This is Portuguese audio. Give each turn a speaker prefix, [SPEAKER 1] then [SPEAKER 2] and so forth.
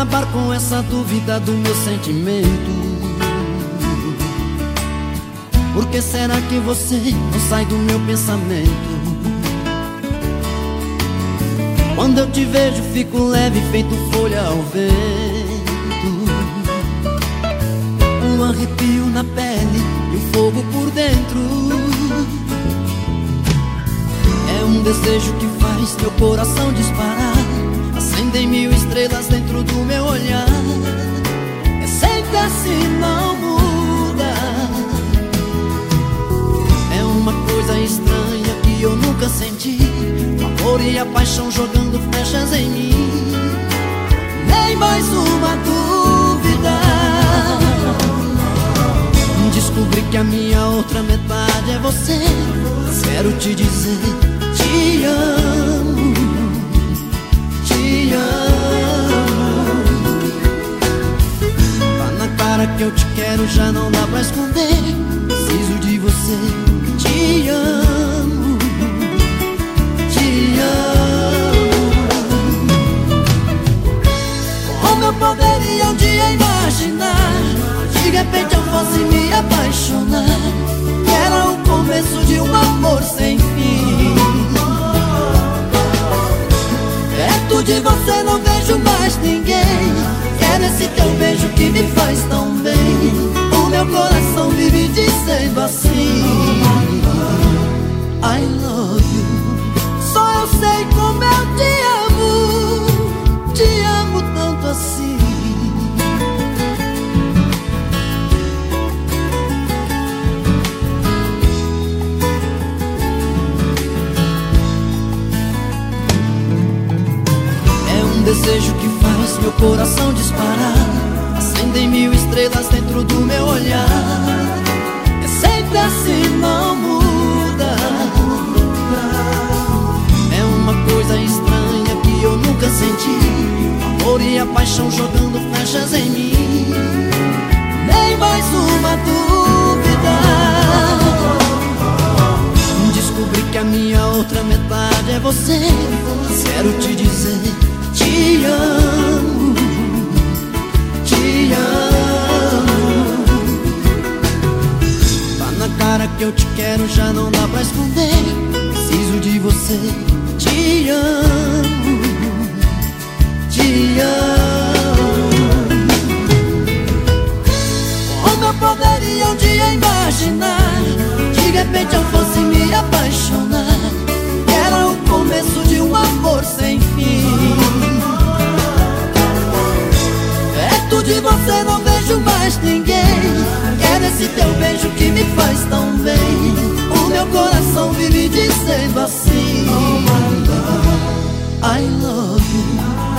[SPEAKER 1] acabar com essa dúvida do meu sentimento. Por que será que você não sai do meu pensamento? Quando eu te vejo fico leve feito folha ao vento. Um arrepio na pele e o fogo por dentro. É um desejo que faz meu coração disparar. Acendem mil estrelas a paixão jogando flechas em mim. Nem mais uma dúvida. Descobri que a minha outra metade é você. Quero te dizer, te amo. Te amo. Tá na cara que eu te quero, já não dá pra esconder. Preciso de você, te amo amor sem fim. Perto de você não vejo mais ninguém. Quero esse teu beijo que me faz tão bem. O meu coração desejo que faz meu coração disparar. Acendem mil estrelas dentro do meu olhar. É sempre assim, não muda. É uma coisa estranha que eu nunca senti. Amor e a paixão jogando flechas em mim quero, já não dá pra esconder. Preciso de você, te amo, te amo. Como eu poderia um dia imaginar De repente eu fosse me apaixonar. Era o começo de um amor sem fim. Perto de você não vejo mais nesse teu beijo que me faz tão bem. O meu coração vive dizendo assim. Oh, I love you.